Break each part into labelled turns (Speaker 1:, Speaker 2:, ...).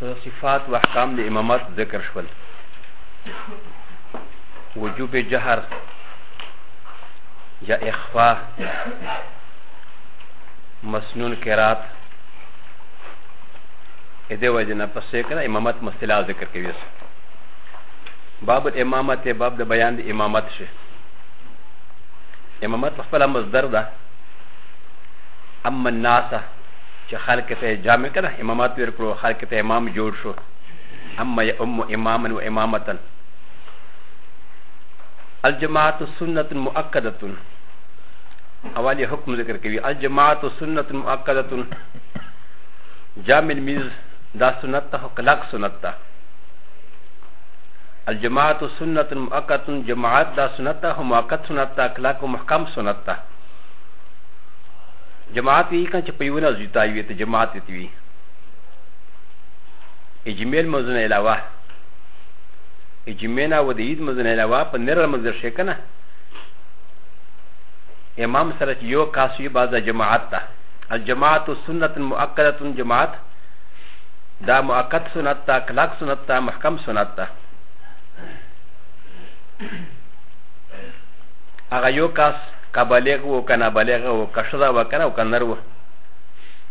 Speaker 1: سره صفات و احکام د امامت ذکر شول وجوب جهر یا اخفا مسنون کرات اده وجه نه پسې کنه امامت مصطلح ذکر کوي باب الامامت باب د بیان د امامت شه امامت خپل مصدر ده اما الناس چې خلک ته جامع کنه امامات ورکړو خلک ته امام جوړ شو اما یا ام اماما و امامتا الجماعت سنت مؤکدت اولی حکم ذکر کوي الجماعت سنت مؤکدت جامع میز دا سنت ته کلک سنت ته الجماعت سنت مؤکدت جماعت دا سنت ته مؤکد سنت ته کلک محکم سنت ته جماعت وی کنه چې په یو نه زیتا وي ته جماعت ته وي اجمل مزونه علاوه اجمنا و د عید مزونه علاوه په نر مزر شي کنه امام سره چې یو کاس وي بعضه جماعت ته الجماعت سنت مؤکده جماعت دا مؤکد سنت ته کلاک سنت ته محکم سنت ته هغه یو کاس که بلغ و که نه بلغ و که ښځه و که نه و که نر و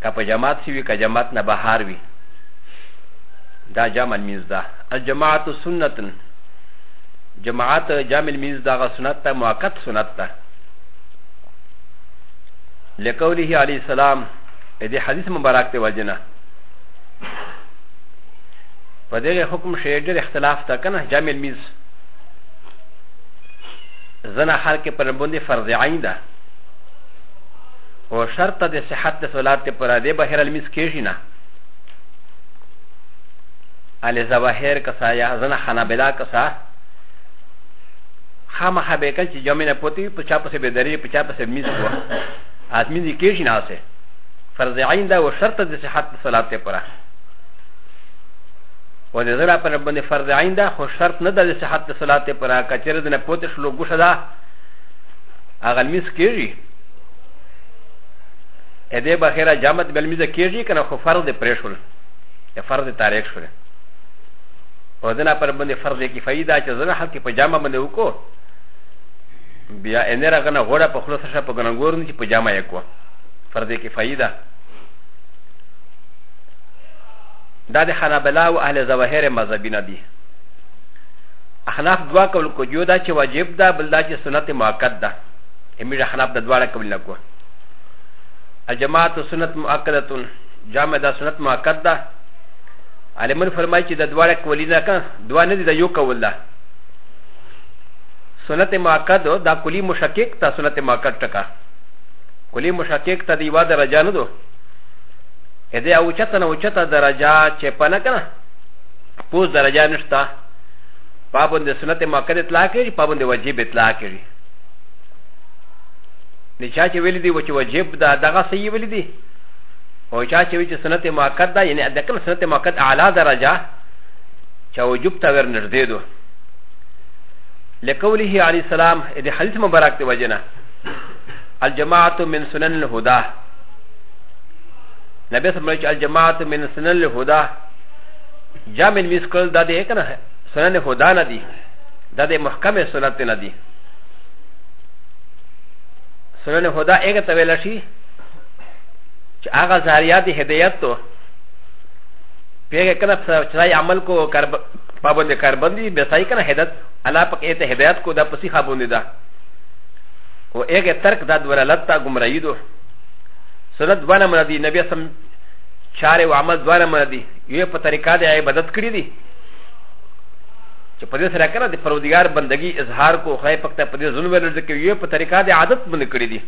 Speaker 1: که په جماعت سي وي که جماعت نه بهار وي دا جامع المنز ده الجماعت سنت جماعت جامع المنز ده هغه سنت ده مؤقت سنت ده لقوله عليه السلام دې حدیث مبارک ته وجنه په دې حکم شی ډېر اختلاف تا کنه جامع المنز زنا حال کې پر باندې فرض عین ده او شرط د صحت د صلات پر دې بهر المس کېږي نه علي زواهر کسا یا زنا حنابلا کسا خامخا به کله چې جمع نه پوتي په چا پسې به درې په چا پسې میز وو ازمین دي کېږي نه اوسه فرض عین ده او شرط د صحت د صلات پر و د زړه پر باندې فرض عین ده خو شرط نه ده د صحت د صلات پر هغه چیرې د نه پوتې شلو ګوشه ده هغه لمس کېږي ا دې بخیره جامت بل میزه کېږي کنه خو فرض دې پرې شول یا فرض دې تاریخ شول او د نه پر باندې فرض دې کفایي ده چې زړه حق په جامه باندې وکړو بیا ان را غنه غوړه په خلوص شه په غنګور نه چې په جامه یې کو فرض دې کفایي ده دا د حنابلا او اهل ظواهر مذهبي نه دي احناف دوا کول کو جو دا چې واجب ده بل دا چې سنت مؤکد ده امیر احناف د دواړه کول نه کو الجماعت سنت مؤکده جامع دا سنت مؤکد ده علمون فرمایي چې د دواړه کولی نه کنه دوا نه دي د یو کول ده سنت مؤکد دا کلی مشکک ته سنت مؤکد ټکا کلی مشکک ته دی واده رجانه دوه ا د ي او چته نه اوچته درجه چې په نه کنه پوز درجه نشته پابند سنت مؤکد اطلاع کړي پابند واجب اطلاع کړي نه چا چې ویل دي و چې واجب دا دغه صحیح ویل دي او چا چې وی چې سنت مؤکد دا یعنی د کوم سنت مؤکد اعلی درجه چې وجوب ته ور نږدې دو لقوله عليه السلام د حدیث مبارک دی وجنه الجماعه من سنن الهدى نبي صلى الله عليه وسلم الجماعة من سنن الهدى جامع مسكول دا دي كنا سنن الهدى ندي دا دي محكم سنت ندي سنن الهدى ايه تبيلا شي چې هغه زاریات هدایت ته پیغه کنه چې عمل کو کار پابند کار باندې به سای کنه هدایت الله پاک ایت هدایت کو دا پسی خابوندې ده او هغه ترک دا دولالت ته گمراهی دوه سنت دوانه مردی نبی سم چاره و عمل دوانه مردی یو په طریقه د عبادت کړی دی چې په دې سره کنه د پرودګار بندگی اظهار کو خدای پاک ته په دې ظلم ولر ځکه یو په طریقه د عادت باندې کړی دی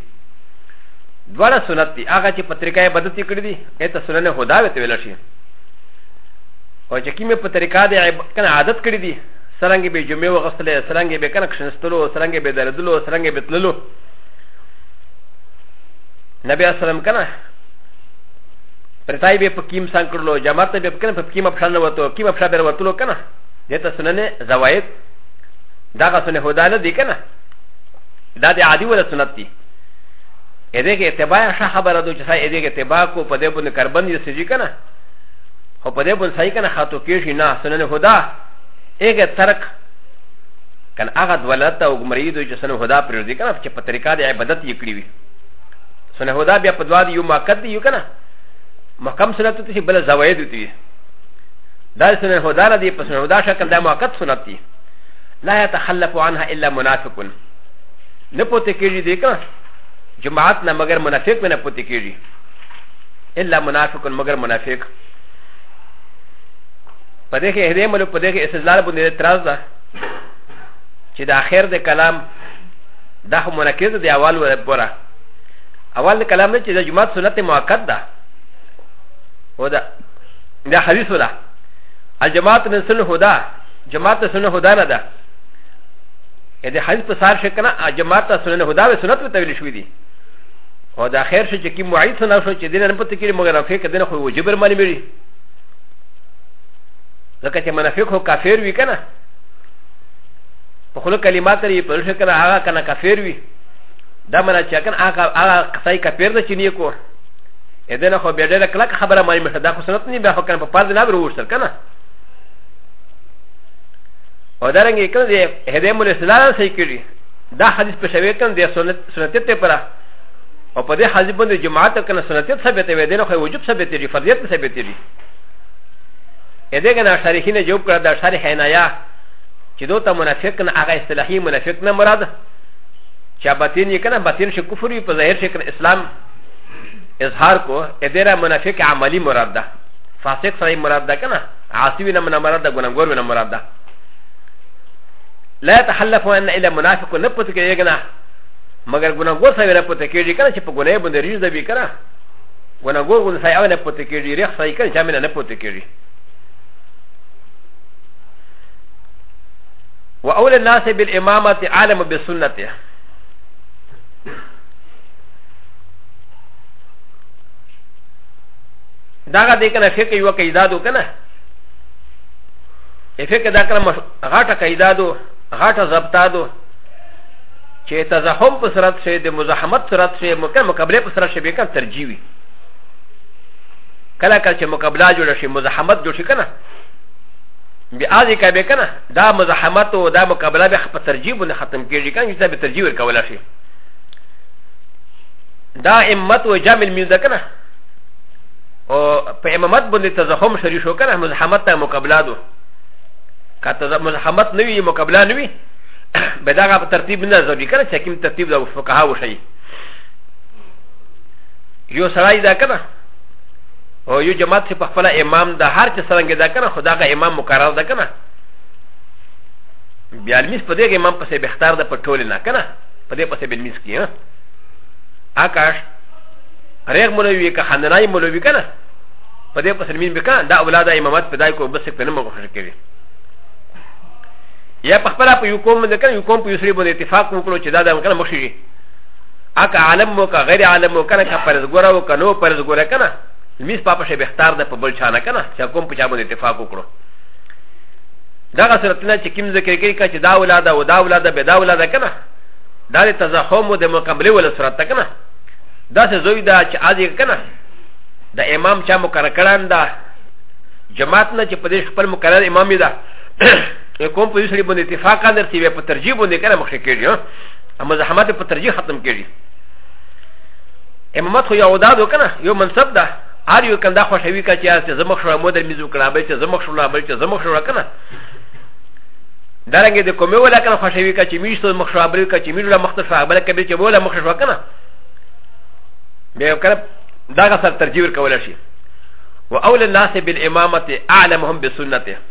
Speaker 1: دوانه سنت دی هغه چې په طریقه عبادت کړی دی ایت سنن هدا وته ویل شي او چې کیمه په طریقه د کنه عادت کړی دی سرنګ به جمعه وغسل سرنګ به کنه کښنستلو سرنګ به دردلو سرنګ به تللو نبي اسلام کنه پرتای به پکیم سان کړلو جماعت به پکیم پکیم افشان وته کیم افشان به وتلو کنه دته سننه زواید دا غا سنه هدا نه دی کنه دا د عادی ولا سنت دی ا دې کې اتباع شه خبره دوی چې سای ا دې کې اتباع کو په دې باندې کربن یې سږي کنه خو په دې باندې سای کنه خاطو کې شي نه سننه هدا اګه ترک كان اغا دولت او مريدو چې سنه هدا پرېږدي کنه چې په طریقه د عبادت یې کړی وي سنه هدا بیا په دوا دی یو ماکد دی یو کنه محکم سنت ته بل زواید دی دا سنه هدا نه دی په سنه هدا شکل دا ماکد سنت دی لا يتخلف عنها الا منافق نه پوتې کېږي دی کنه جماعت نه مگر منافق نه پوتې کېږي الا منافق مگر منافق په دې کې هدې ملو په دې کې استدلال باندې اعتراض ده چې د اخر د کلام دا خو منکز دی اول ور پورا اول د کلام نه چې د جمعات سنت موقت ده او دا دا حدیث ولا الجماعت من سنه هدا جماعت سنه هدا نه ده ا د حدیث په سار شکنه جماعت سنه هدا و سنت په تویل شوې دي او دا خیر شي چې کی معید سنه شو چې دین نه پته کړي مګر فقہ دین خو وجبر معنی مری لکه چې منافق هو کافر وي کنه په خلو کلمات لري په لږه کنه هغه کنه کافر وي دا منا چې کنه هغه هغه قصای کافر ده چې نه کو اې دنه خو به ډېر کلک خبره مې مشه دا خو سنت نه به خو کنه په پرد نه وروسته کنه او دا رنګ کنه دې هدې مول استدلال صحیح کړی دا حدیث په شوی کنه دې سنت سنت ته پره او په دې حدیث باندې جماعت کنه سنت ثابت وي دنه خو وجوب ثابت دي فرضیت ثابت دي ا د ه ګ ن ا ش ا ر ح ي ن ج و ب ک ر د ا ش ا ر ح ي ن ا ي ا چې دوته منافق نه هغه اصطلاحي منافق نه مراد چې باطن یې کنه باطن شي کفر وي په ظاهر شي کنه اسلام اظهار کو ادره منافق عملی مراد ده فاسق سره مراد ده کنه عاصی نه من مراد ده ګناګور نه مراد ده لا تحلف ان الا منافق نه پته کېږي نه مګر ګناګور سره نه پته کېږي کنه چې په ګناه باندې ریز ده وی کنه و نه ګور غون سایه نه پوتې کېږي ریخ سایه کړي چې مینه نه پوتې کېږي و اول الناس بالامامه عالم بالسنه داغه دې کنه فقه یو قاعده دو کنه فقه دا کنه غاټه قاعده دو غاټه ضبطه دو چې تزاحم په صورت شي د مزاحمت صورت شي مکه مقابله په صورت شي به کله ترجیح وي کله کله چې مقابله جوړ شي مزاحمت جوړ شي کنه بیا ازي کا به کنه دا مزاحمت او دا مقابله به په ترجیح باندې ختم کیږي کنه چې به ترجیح ورکول شي دا امت او جامع الميز ده کنه او په امامت باندې تزاحم شری شو کنه مزاحمت ته مقابله دو که تزاحمت نه وي مقابله نه وي به دغه په ترتیب نه ځوي کنه چې کوم ترتیب د فقها وشي یو سړی دا کنه او یو جماعت چې په خپل امام د هر څه څنګه دا کنه خداغه امام مقرر ده کنه بیا لمیس په دې کې امام پسې به اختیار ده په ټول نه کنه په دې پسې به لمیس کې ها آکاش ریغ مولوی که خندنای مولوی کنه په دې پسې لمیس به کنه دا اولاد امامات پیدا کو بس په نوم غوښه کوي یا په خپل په یو کوم باندې کړ یو کوم په یوسری باندې اتفاق وکړو چې دا د امکان مخ شي اګه عالم مو کا غیر عالم مو کنه کا پرز ګورا و کنو پرز ګورا کنه میس پاپا شه بختار د په بل چانه کنه چې کوم په چا باندې اتفاق وکړو دا غسرتنه چې کیم ذکر کوي کا چې دا اولاد او دا اولاد به دا اولاد کنه دا د تزاحم او د مقابله ول سرت کنه دا څه زوی دا چې اځي کنه د امام چا مقرر کړان دا جماعت نه چې په دې خپل مقرر امام دی کوم په یوسری باندې اتفاق نه ترتیب په ترجیح باندې کنه مخ کېږي ها اما زحمت په ترجیح ختم کېږي امامت خو یو دادو کنه یو منصب ده هر یو کنده خوشوي کا چې زمخ شو مو در میزو کړه به چې زمخ شو بل چې زمخ شو کنه دارنګه د کومه ولا کنه خوشوي کا چې میشتو مخ شو بل کا چې میړه مخ ته شو بل کبه چې ولا مخ شو کنه به کنه دا غسر ترجیح ورکول شي واول الناس بالامامه اعلمهم بسنته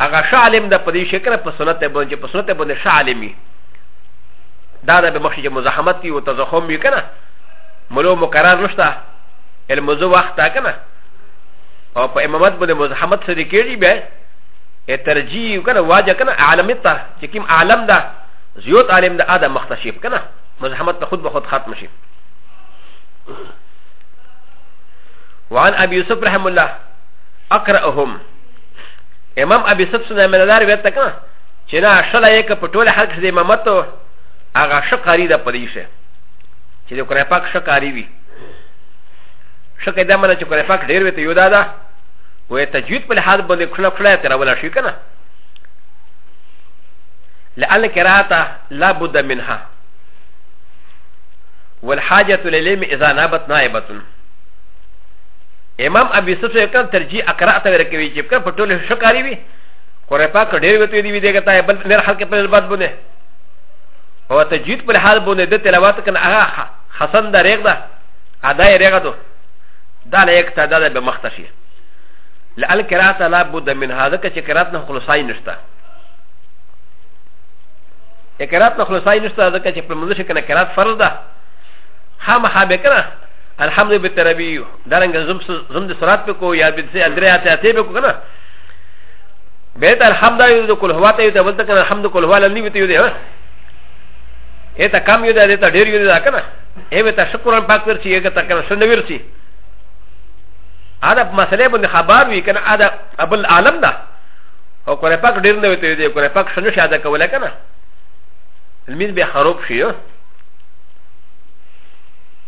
Speaker 1: هغه ښه عالم ده په دې شي کنه په سنت باندې په سنت باندې ښه عالم وي دا ده به مخکې چې مزاحمت وي او تزخم وي کنه ملو مقرر نشته الموضوع وخت ده کنه او په امامت باندې مزاحمت سره کېږي بیا ترجیح کنه واجه کنه عالمیت ته چې کوم عالم ده زیوت عالم ده اده مختشف کنه مزاحمت په خود به خود ختم شي وعن ابي يوسف رحمه الله اقراهم امام ابي سب سنه من دار ویت کا چې نه شل یې ک په ټول حق دې امامت هغه شقاری د پدیشه چې د قرآن پاک شقاری وي شکه دا منه چې قرآن پاک ډیر وي ته یو دا ده و تجوید په لحاظ باندې کښله کښله تر ولا شي کنه لأن القراءة لا بد منها والحاجة للعلم إذا نابت نائبة امام ابي يوسف سره کان ترجي اقرا ته ورکوي چې کان په ټوله شکاري وي قرآن پاک ډېر وته دی وي دغه ته بل نر حلقه په بعد بونه او تجوید پر حال بونه د تلاوت کنه هغه حسن دا رېګ دا ادا یې رېګ دو دا له یک تعداد به مختشي لال قرات لا بد من هذا چې قرات نه خلاصای نشته قرات نه خلاصای نشته ځکه چې په منځ کې کنه قرات فرض ده خامخا به کنه الحمد لله تربی دارنګ زم زم د سرات په کو یا به سي اندرې اته اته به کو کنه به ته الحمد لله د کول هوا ته یو ته ولته کنه الحمد کول هوا لنی وته یو دی ها اته کم یو دی ته ډیر یو دی کنه ای به ته شکر پاک ورچی یو ته کنه سن ورچی ادا مسئله باندې خبر وی کنه ادا ابل عالم دا او کله پاک ډیر نه وته دی کله پاک شنو شاده کوله کنه المین به خراب شي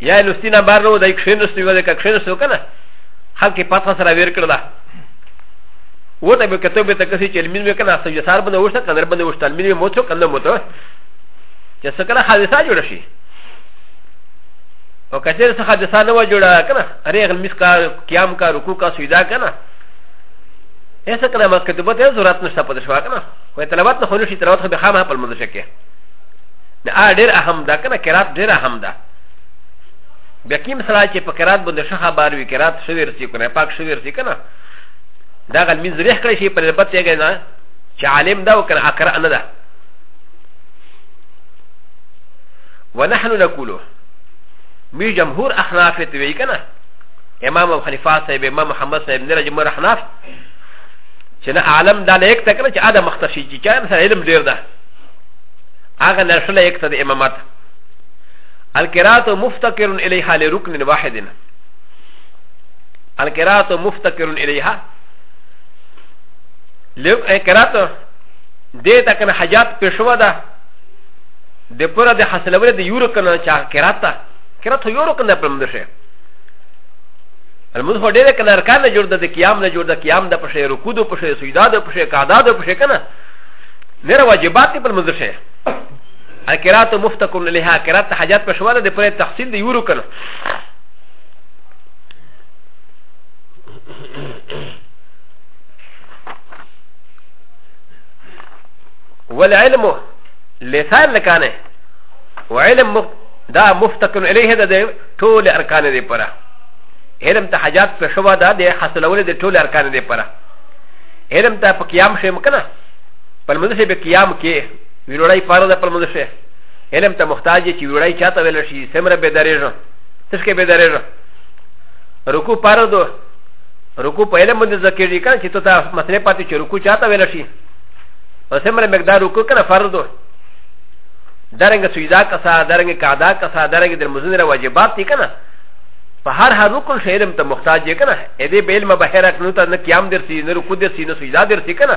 Speaker 1: یا لوستی نه بار نه و دای کښېنستو یو د کښېنستو که نه خلک یې پاتخه سره ویر کړله و ته به کتو به ته کسي چې لمین به که نه سوي سار باندې وشته کنر باندې وشته لمین به موتو کنه موتو چې څه کله حادثه جوړه شي او کچېر څه حادثه نه و جوړه که نه ارې غلمیس کا قیام کا رکوع کا سجدا که نه هسه کنه ما کتبت یې ضرورت نشته پدې شو که نه خو تلاوت نه خو نشي تلاوت خو به خامه په لمونځ شکه نه ا ډیر اهم ده کنه قرات ډیر اهم ده بیا کیم سره چې په قرات باندې ښه خبر وي قرات ښه ورسي کنه پاک ښه ورسي کنه دا غل مين زریح کړی شي په لبت یې کنه چې عالم ده او کنه اقرا نه ده ونحن نقول مي جمهور احناف ته وی کنه امام ابو حنیفه صاحب امام محمد صاحب نه جمهور احناف چې نه عالم دا نه یک تکره چې ادم مختصي چې چا سره علم ډیر ده هغه نه شله یک ته د امامت القرات مفتقر الیها لرکن واحد القرات مفتقر الیها القرات دې ته کنه حاجات پښو ده د پوره د حاصلولو د یورو کنه چا قرات ته قرات یورو کنه پرم ده شه المز هو ډېر کنه ارکان نه جوړ ده د قیام نه جوړ ده قیام د پښې رکوع د پښې سجدا د پښې قعده د پښې کنه نره واجبات دی پر منځ شي اکرات مفتکم لها اکرات حاجات په شواله د پر تحصیل دی یورو کنه والعلم لسان لكانه وعلم دا مفتكن اليه دا طول اركان دي برا علم ته حاجات په شوا دا د حاصلولو د ټول ارکان دی پره علم ته په قیام شي مکنه پر منځ به قیام کې ویړای فرض پر منځ شه علم ته محتاج چې ویړای چاته ویل شي سمره به درېږه تشکه به درېږه رکوع فرض دو رکوع په علم باندې ذکر دي کنه چې ته تا مسله پاتې چې رکوع چاته ویل شي او سمره مقدار رکوع کنه فرض دو درنګ سجدا کسا درنګ قاعده کسا درنګ در مزنه واجبات دي کنه په هر هر رکن شعرم ته محتاج یې کنه اې دې بیل مبهرک نو ته نه قیام درسي نه رکوع درسي نه سجدا درسي کنه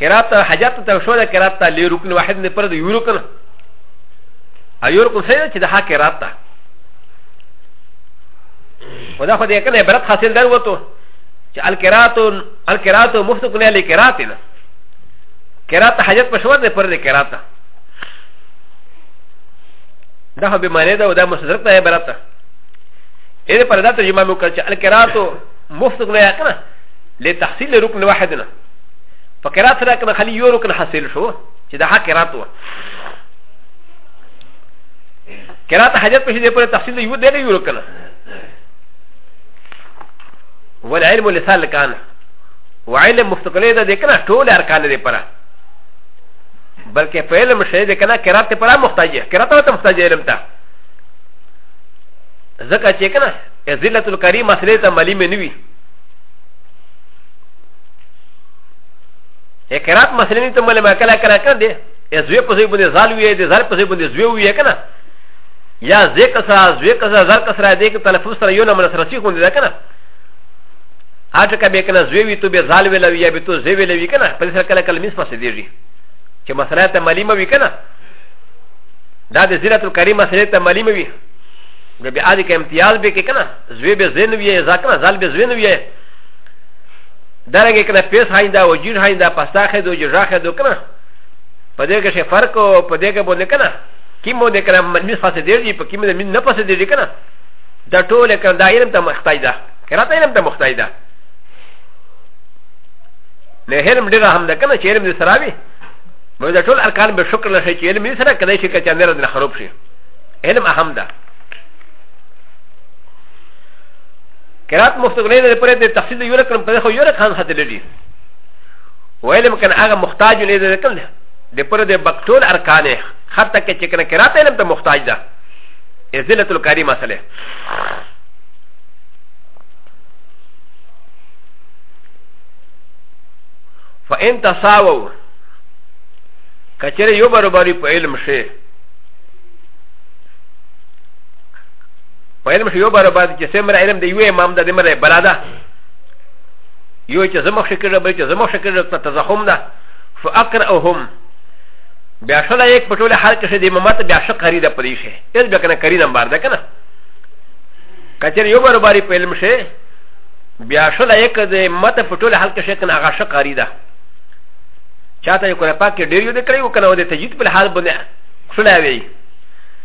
Speaker 1: کرات ته حاجت ته شو ده کرات ته لې رکن واحد نه پر د یو رکن ا یو رکن سره چې د حق کرات ته ودا خو دې کنه عبرت حاصل در وته چې الکرات الکرات مفت کنه لې کرات نه کرات حاجت په شو ده پر د کرات ته دا خو به معنی ده او دا مصدر ته عبرت ده اې پر دا ترجمه وکړه چې الکرات مفت کنه کنه له تحصیل رکن واحد نه په قرات سره کنه خلی یو رکن حاصل شو چې دا حق قرات و قرات حاجت په دې پر تحصیل یو دی یو رکن والعلم لسال کان وعلم مستقلی ده کنه ټول ارکان دې پره بلکې په علم شې دې کنه قرات ته پره محتاج دی قرات ته محتاج علم ته ځکه چې کنه ذلت الکریم مسلې ته ملي مې نه وي ا ك ر ا ت مسلمين ت م ل م ك ل ا ك ل ا ك د ي ز و ي ق ز ي ب ن ز ا ل و ي د ز ا ل ق ز ي ب ن ز و ي ك ن ا يا ز ي ك س ر ا ز و ي ك س ر ا ز ا ل ق س ر ا د ي ك ت ل ف و س ر ي و ن م ن س ر س ي ك و ن د ك ن ا ا ت ك ب ي ك ن ا ز و ي ت ب ز ا ل و ي ل و ي ب ت و ز و ي ل و ي ك ن ا ف ل س ر ك ل ا ك ل م س م س د ي ج ي ك م س ل ا ت م ل ي م و ي ك ن ا دا د ز ي ر ة ا ل ك ر ي م س ل ا ت م ل ي م و ي ب ب ا د ك م ت ي ا ز ب ك ن ا زوی به زین وی ځکه زال به زین وی درنګ کنه پیس هاینده او جیر هاینده پستاخه دو جراخه دو کنه په دې کې څه فرق او په دې کې باندې کنه کیمو دې کنه مې فاسه دې دي په کیمو دې نه فاسه دې کنه دا ټول کنه دا علم ته محتاج ده کنه ته علم ته محتاج ده نه هرم ډیر هم ده کنه چې علم دې سره وي مو دا ټول ارکان به شکر لشه چې علم دې سره کله شي کچا نه رد خراب شي علم اهم ده کرات مفتغنه نه پرې د تفصیل یو رقم په خو یو رقم هته لري ویل مکن هغه محتاج نه دی کوم نه د پرې د بکټول ارکان حتی کې چې کنه کرات علم ته محتاج ده ازله الکاری مسله فان تساووا کچره یو برابرۍ په علم شي په علم شو یو بار باندې چې سمر علم دی یو امام ده د مله بلا ده یو چې زمخ شکر به چې زمخ شکر ته تزخم ده فاقرهم بیا شله یک په ټوله حال کې د امامت بیا شق خرید پدې شي اس بیا کنه کری نمبر ده کنه کچر یو بار باری په علم شي بیا شله یک د امامت په ټوله حال کې شي کنه هغه شق خرید چاته یو کنه پاک ډیر یو د کړی او کنه د تجدید په حال باندې شله وی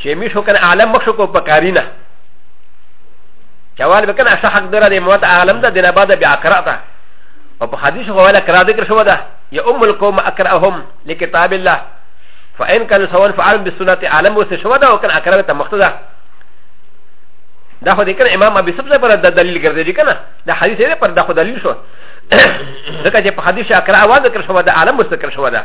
Speaker 1: چې مش وکړ عالم مخ شو کو په کارینا چوال وکړ اشه حق دره د موت عالم ده دنه بعد بیا قراته او په حدیث هو ولا کرا ذکر شو ده یا ام القوم اقراهم لکتاب الله فان كان سواء فعل بالسنه عالم وس شو ده او کان اقرا ته مقتدا دا خو دې کنه امام ابي سبزه پر د دلیل ګرځي کنه دا حدیث یې پر دا خو دلیل شو ځکه چې په حدیث اقرا واز ذکر شو ده عالم وس ذکر شو ده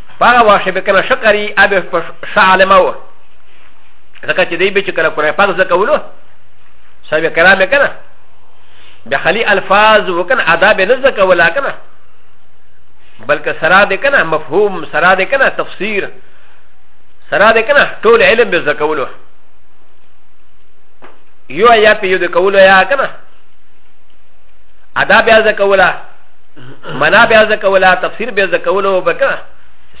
Speaker 1: په هغه وخت به کنه شکري ابه په شعلمه و ځکه چې دی به چې کله قرآن پاک زده کولو صاحب کرام به کنه به خلی الفاظ وکنه ادا به نه زده کولا کنه بلکې سره دې کنه مفهوم سره دې کنه تفسیر سره دې کنه ټول علم به زده کولو یو آیات یو د کولو یا کنه ادا بیا زده کولا منا بیا ځکه ولا تفسیر بیا ځکه ولو به کنه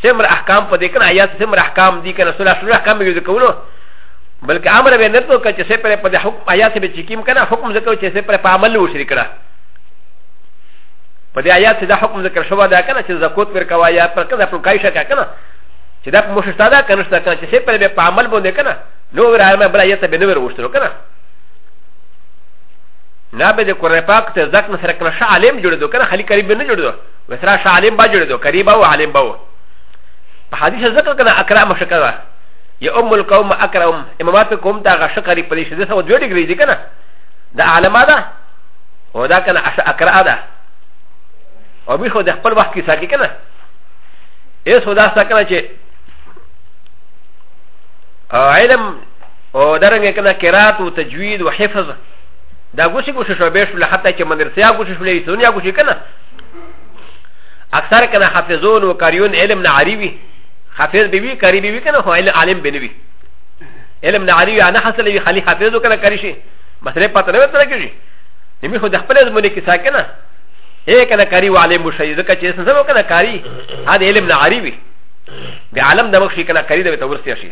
Speaker 1: سمر احکام په دې کنه آیات سمر احکام دي کنه سره سره احکام به ځکه ولو بلکې امر به نه تو که چې سه پر په دې حکم آیات به چکیم کنه حکم ځکه چې سه پر په عمل وشري کړه په دې آیات دا حکم ذکر شوی دا کنه چې زکوت پر کوا یا پر کنه پر کایشه کنه چې دا مشتا دا کنه شته کنه چې سه پر په عمل باندې کنه نو ورایمه بل آیات به نه ورغوښتل کنه نه به د قرآن پاک ته ځک نه سره کنه شا عالم جوړ دو کنه خالی قریب نه جوړ دو وسرا شا عالم با جوړ دو قریب او عالم با و په حدیث ذکر کنه اکرام شکر ده یا ام القوم اکرام امامات قوم دا غش قریب پدې شده سو دوی ډیګری دي کنه دا عالم ده او دا کنه اش اکرا ده او به خو د خپل وخت کې ساکي کنه ایس خدا سا کنه چې علم او درنګ کنه قرات او تجوید او حفظ دا ګوشي ګوشي شو به شول حتی چې مدرسې ګوشي شولې دنیا ګوشي کنه اکثر کنه حافظون او قاریون علم نه عریبي حافظ به وی قاری به وی کنه هو عالم به نه وی علم نه عریبي انا حاصل وی خلی حافظ کنه قاری شي مسله پته نه وته کیږي نمی خو د خپل زمونه کې ساکنه هي کنه قاری و عالم شي ځکه چې څه سره کنه قاری ها د علم نه عریبي د عالم د مخ شي کنه قاری د ورسې شي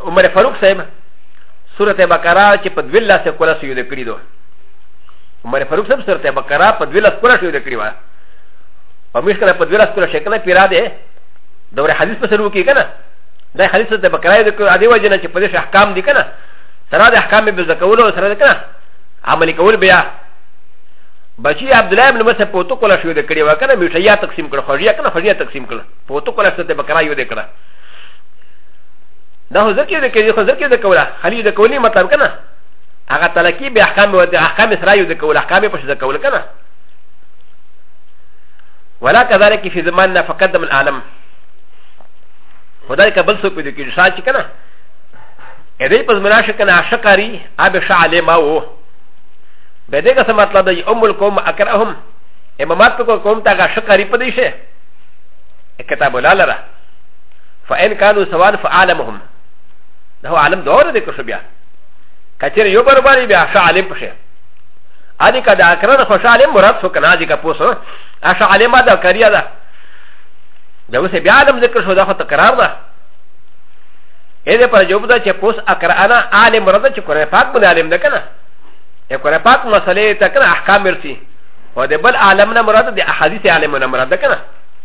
Speaker 1: عمر فاروق صاحب سورت بقرا چې په دوی لاس کوله سو یو کړی دو عمر فاروق صاحب سورت بقرا په دوی لاس کوله شو یو کړی و په مشکل په دوی لاس کوله شکنه پیرا ده دور حدیث په سرو کې کنه دا حدیث ته بقرا د ادي وجنه چې په دې احکام دي کنه سره د احکام به ذکول او سره کنه عمل کول بیا بچی عبد الله ابن مسعود په تو کوله شو یو کړی و کنه میټیا تقسیم کړ خوریا کنه خوریا تقسیم کړ په تو کوله سره بقرا یو دې کړه دا هو ذکر ذکر ذکر ذکر ذکر کولا خلی ذکر کولی مطلب کنا هغه تلکی به احکام و د احکام سره یو ذکر کولا احکام په ذکر کولا کنا ولا كذلك في زماننا فقدم العالم وذلك بل سوق دي كي شاچ كنا اذا بس مناش كنا شكاري اب شا علي ما هو بده کا مطلب ہے ام القوم اکرهم امامات کو قوم تا کا شکاری پدیش ہے کتاب لالا رہا فان كانوا سوال فعالمهم ده هو عالم دور دي كشو بيا كثير يوبر باري بيا شا عالم بشي ادي كدا اكران خوش عالم مراد سو كنا دي كبوسو اشا عالم هذا كريا ده ده وسي بيا عالم ذكر شو ده خو تكرار ده ا د ه پر جواب ده چې پوس اقرانا عالم رده چې قرآن پاک باندې عالم ده کنه ا قرآن پاک مسئله ته کنه احکام ورسي او د بل عالم نه مراد د احادیث عالم نه مراد ده کنه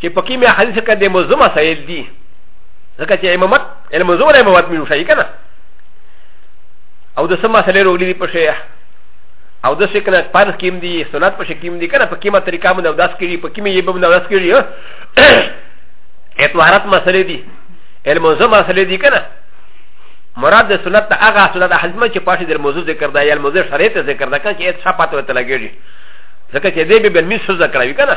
Speaker 1: چې په کې مې حدیث کې د موضوع مسائل دي ځکه چې امامت علم موضوع له امامت مې وشي کنه او د سم مسئله وروړي دي په شی او د شکنه پارس کیم دي سنت په شکیم دي کنه په کیمه طریقه باندې او داس کړي په کیمه یې باندې داس کړي اتوارات مسئله دي علم موضوع مسئله دي کنه مراد د سنت ته هغه سنت حزمه چې پاشه د موضوع ذکر دا یا موضوع شریعت ذکر دا کنه چې اته شپه پاتې وته لګیږي ځکه چې دې به بل می سوزه کړی کنه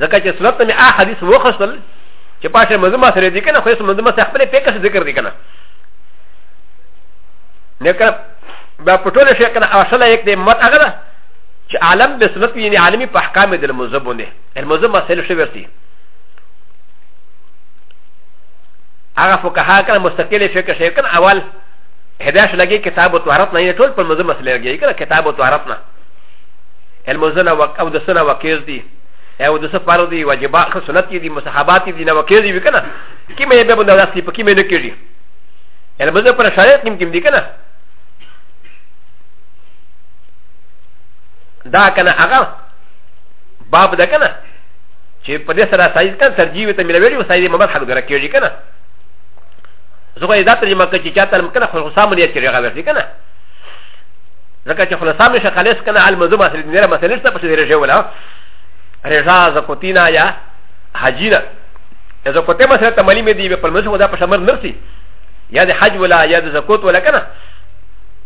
Speaker 1: ځکه چې سنت مې آ حدیث وخصل چې پاشه مزما سره دي کنه خو یې مزما سره خپل پیکس ذکر دي کنه نه کنه دا پټول شي کنه اصله یک دې مت هغه ده چې عالم به سنت یعنی عالمي په احکام د مزبونه المزم مسله شي ورتي هغه فقها کنه مستقل فقه شي کنه اول هداش لګي کتاب او طهارت نه ټول پر مزم مسله لګي کنه کتاب او طهارت نه المنزل او د سنه وکیز دی او د سفر دی واجبات خو سنت دی مصحبات دی نه وکیز دی کنه کی مې به بند داسې پکې مې نه کیږي المنزل پر شرایط نیم کیم دی کنه دا کنه هغه باب ده کنه چې په دې سره سایز کنه ترجیح ته ملوي او سایز محمد حق درک کیږي کنه زه غواړم دا ترجمه کړم چې چاته مکنه خو سامنے چیرې غوړ دي کنه ځکه چې خلاصه مې شقلې سکنه علم زما سره نه مسله نشته پسې رجه ولا رجا زکوتینا یا حجینا اذا کوته مسله ته ملي مې دی په مسله دا په شمر نرسي یا د حج ولا یا د زکوت ولا کنه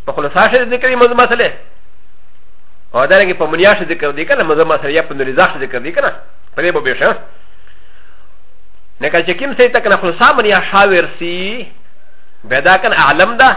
Speaker 1: په خلاصه شې ذکر یې مزما سره او دا رنګه په منیا شې ذکر دی کنه مزما سره یا په نریزا شې ذکر دی کنه په دې به به شه نه کله چې کوم څه ته کنه خلاصه منیا شاور سی بدا کنه عالم ده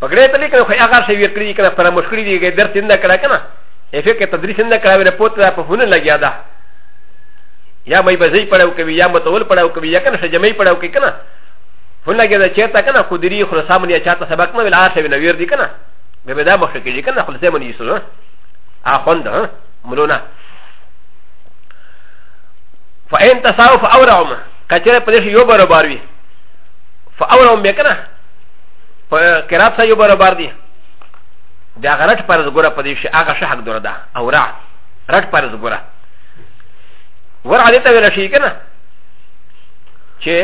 Speaker 1: په ګړې ته لیکل خو هغه شی وی کړی کنه پر مشکل دی کې درس نه کړه کنه افه کې تدریس نه کړه ولا پوت په فون لګیا ده یا مې بزی پړاو کوي یا متول پړاو کوي یا کنه شجمې پړاو کوي کنه فون لګیا ده چیرته کنه خودری خو سامنے چاته سبق نه ولا شی نه ویر دی کنه به دا مخ کې کنه خپل سمون یسو ا خوند ملونه فإن تصاوف أورهم كثيرا بدش يوبر باربي فأورهم بكنا په قرات سره یو برابر دي د هغه رټ پرز ګوره په دې شي هغه شه حق دره ده او را رټ پرز ګوره ور علي ته ویل شي کنه چې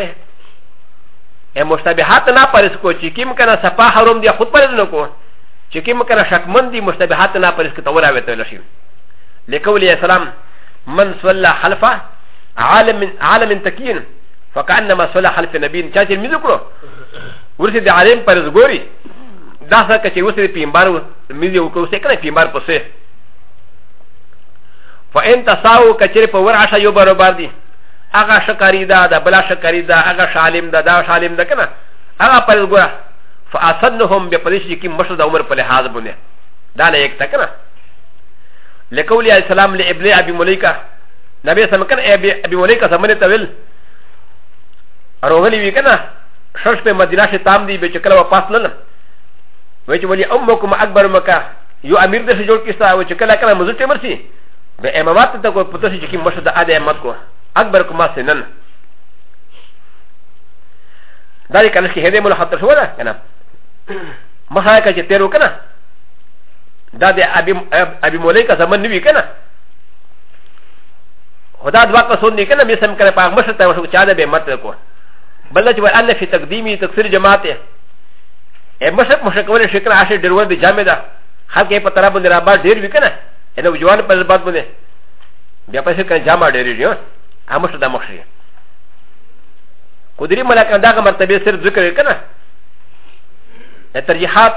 Speaker 1: ا مشتبهات نه پرز کو چې کیم کنه صفه حرام دی خود پرز نه کو چې کیم کنه شکمن دی مشتبهات نه پرز کو ته ور اوي ته ویل شي لقول السلام من صلى خلفه عالم عالم تكين فكانما صلى خلف نبي چا چې مې ذکرو ورسې د عالم پر زګوري دا څه کچې اوس د پیمبر ملي وکړو څه کنه پیمبر پسې فان تساو کچې په ور عشا یو برابر دي هغه شکاری دا دا بلا شکاری دا هغه شالم دا دا شالم دا کنه هغه پر زګورا فاسنهم به پدې شي کې مشر د عمر په لحاظ باندې دا نه یک تکنه لکول علی السلام له ابن ابي مليكه نبي سمکن ابي مليكه سمنه تویل روغلی وی کنه شش په مدینه شي تام دی به چې کله واپس نه نه وای چې ولی امکم اکبر مکه یو امیر د څه جوړ کیسه و چې کله کله مزه ټیمر سي به امامات ته کو پته شي چې کی مشهد اده امامات کو اکبر کوما سنن دا دې کنه چې هدې مل خطر شو ده کنه مخه کا چې تیرو کنه دا د ابي ابي مولای کا زمن نیوي کنه خو دا دوه کسون دي که نه مثل کړی په هغه مشر ته وشو چا ده به مت کو بل چې وایي ان فی تقدیمي تکثیر جماعت یې مشرک مشرکول شي کنه عاشر ډېرول د جامع ده خلک یې په طرف باندې را باز ډېر وي که نه یې د وجوال په ځبات باندې بیا پسې کنه جامع ډېرېږي هغه مشر دا مخشي قدري ملک دغه مرتبه سر ذکر وي که نه ترجیحات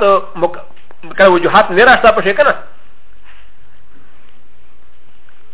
Speaker 1: کنه وجوهات نه راسته په شي که نه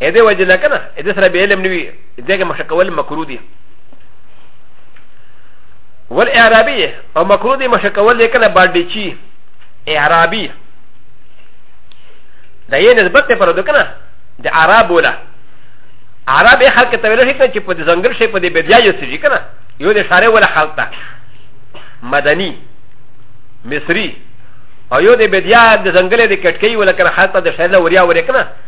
Speaker 1: ا دې وجه نه کنه ا دې سره به علم نوي دغه مشکول مکرو دي ول اعرابي او مکرو دي مشکول دي کنه باندې چی اعرابي دا یې نسبت ته پر دکنه د عرب ولا عرب یې خلک ته ویل شي چې په دې ځنګل شي په دې بدیا یې سږي کنه یو دې شاره ولا خلک ته مدني مصري او یو دې بدیا د ځنګل دې کټکې ولا کنه خلک ته د شهر وریا ورې کنه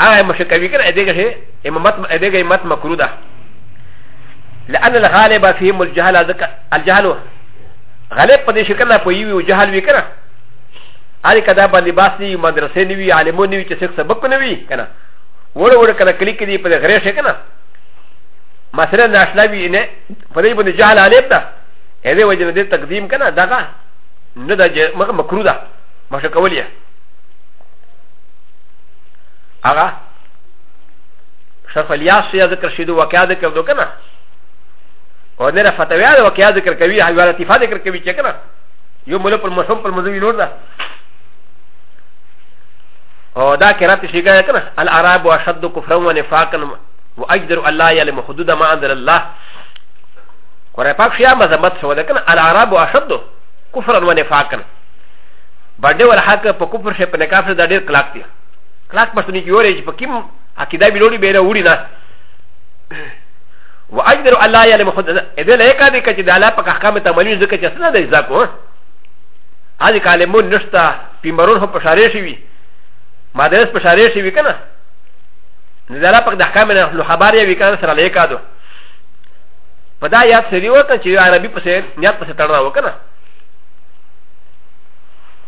Speaker 1: هغه مشکوي کنه دغه شي امامت دغه امامت مکروه ده لان الغالب فيهم الجهل الجهل غالب په دې شي کنه په یو جهل وی کنه هغه کدا باندې باس دی مدرسې نه وی عالمو نه وی چې څه سبق نه وی کنه وړ وړ کنه کلی کې دی په غره شي کنه مثلا ناشنا وی نه په دې باندې جهل عالم ده هغه وجه دې تقدیم کنه دغه نه ده مکروه ده مشکوي هغه شرف الیاس یا ذکر شید واقعا ذکر دو کنه او نه فتوی دا واقعا ذکر کوي هغه لطیفه ذکر کوي چې کنه یو مل پر محرم پر مزوی نور ده او دا کرات شي ګا کنه العرب واشد کفرا ونفاقا واجدر الله يعلم حدود ما انزل الله قرآن پاک شيا مذمت سوى لكن العرب واشد كفرا ونفاقا باندې ول حق په کفر شه په نکاح سره دا ډېر کلاک دی کلاک پښتني کې وره چې په کوم عقیده به لوري به نه وړي نه و اجدر الله يعلم خود اذا لا يكاد كتي د الله پاک احکام ته ملي ځکه چې سنا د ځا کو هغه کالمون نشتا پیمرون هم پشارې شي وي مدرس پشارې شي وي کنه د الله پاک د احکام نه نو خبر یې وي کنه سره لې کادو په دا یاد سری وته چې عربي پسې نیت پسې تړاو کنه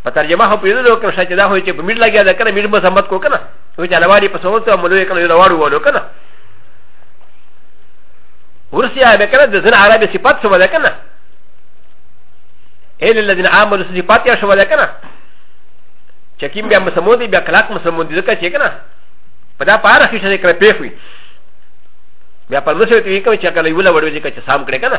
Speaker 1: په ترجمه هو پیدا لو کنه شاید دا هو چې په میډ لګیا دا کنه میډ مزمت کو کنه و چې علاوه په سوال ته مولوی کنه یو واړو ولو کنه ورسیا به کنه د زن عربي صفات سو ولا کنه اله الذين عملوا صفات یا شو ولا کنه چې کیم بیا مسمو دي بیا کلاک مسمو دي ځکه چې کنه په دا پاره کې شته کړه پیښ وي بیا په مسوي ته وی کوي چې کله یو لور وځي چې سام کړي کنه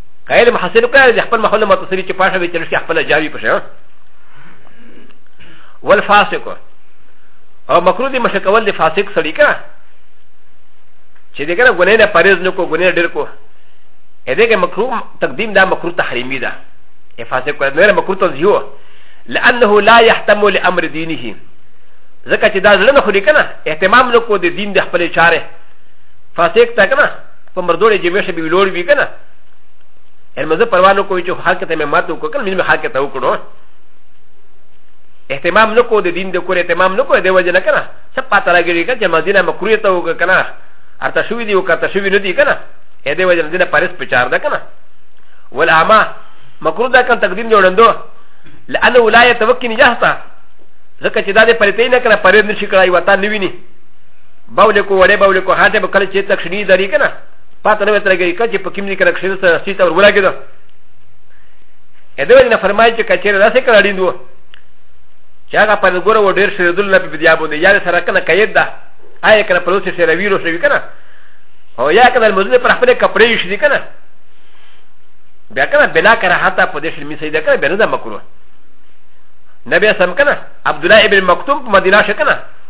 Speaker 1: که علم حاصل کړی د خپل محل متصري چې پاشه وي چې رښتیا خپل جاوي پشه والفاسق او مکروه دي مشکول د فاسق سړي کنه چې دغه نه ګناه نه پرېز نه کو ګناه ډېر کو ا دې کې مکروه تقدیم دا مکروه تحریمی ده ا فاسق کو نه مکروه تزیو لانه لا يهتم لامر دينه ځکه چې دا زړه نه خوري کنه اهتمام نه کو د دین د خپل چاره فاسق تا کنه په مردوړې جمع شي به لوړ وي که نه المزه پروا نه کوي چې خلک ته مې مات وکړو که نه مې خلک ته وکړو اهتمام نه کوو د دین د کور اهتمام نه کوو د وجه نه که نه څه پاته راګېږي که چې مدینه مکروه ته وکړه که نه ارته شوي دي وکړه شوي نه دي که نه ا د وجه نه دینه پاریس په چار ده که نه والعامه مکروه ده کن تقدیم جوړندو لانه ولایت وکړي نجاح ته ځکه چې دا د پرېتې نه کنه پرېد نشي کړای وطن نه ویني بولكو ولي بولكو هذا بكل شيء تكشني دريكنا فاتنا وترجعي كتشي بكمني كركشني سيتا ولا كده ا د و ج ن ا فرمایي چې کچېره داسې کړه اړین وو چې هغه په ګوره و ډېر شریدل نه په دیا باندې یا سره کنه قید ده آیا کنه پروسې سره ویرو شوي کنه او یا کنه المزل پر خپل کپړې یې شدي کنه بیا کنه بلا کړه حتی په دې شرمې سي ده کنه بیا نه ده مکروه نبی سم کنه عبد الله ابن مکتوم په مدینه شکنه